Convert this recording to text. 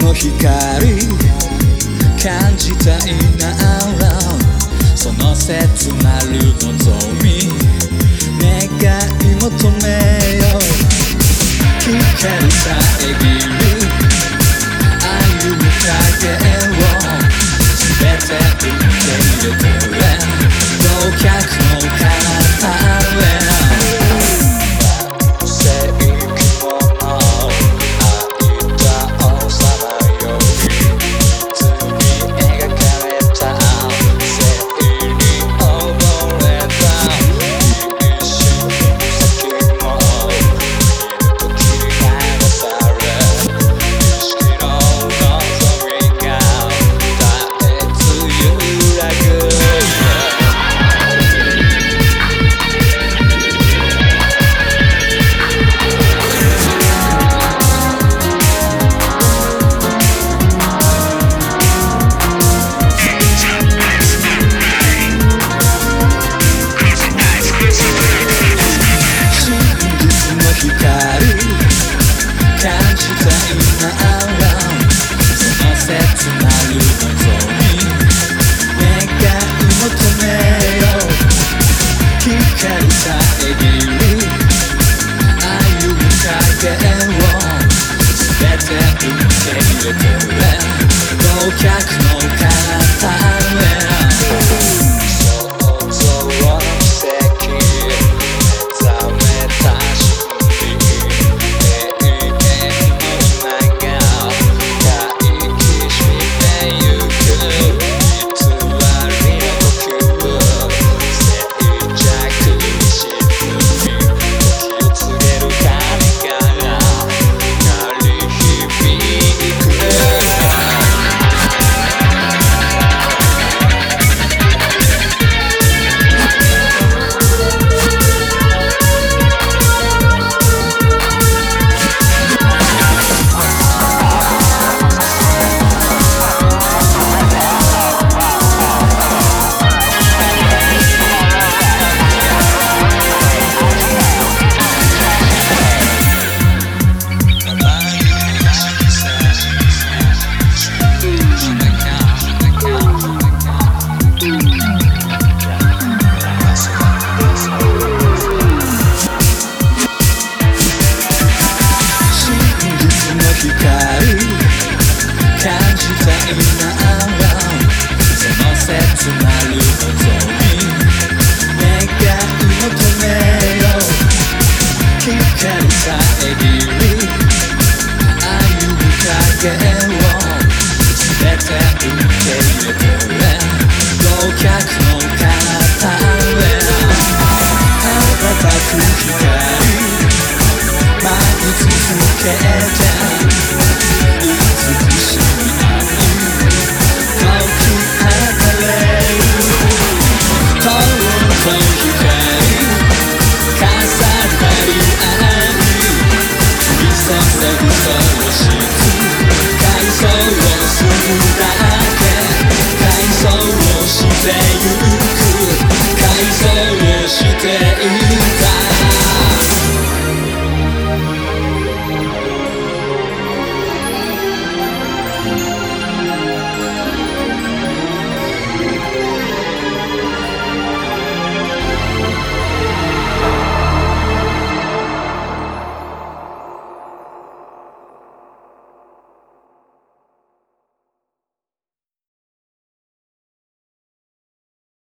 の光感じたいならその切なる望み願い求めよう。光さえ感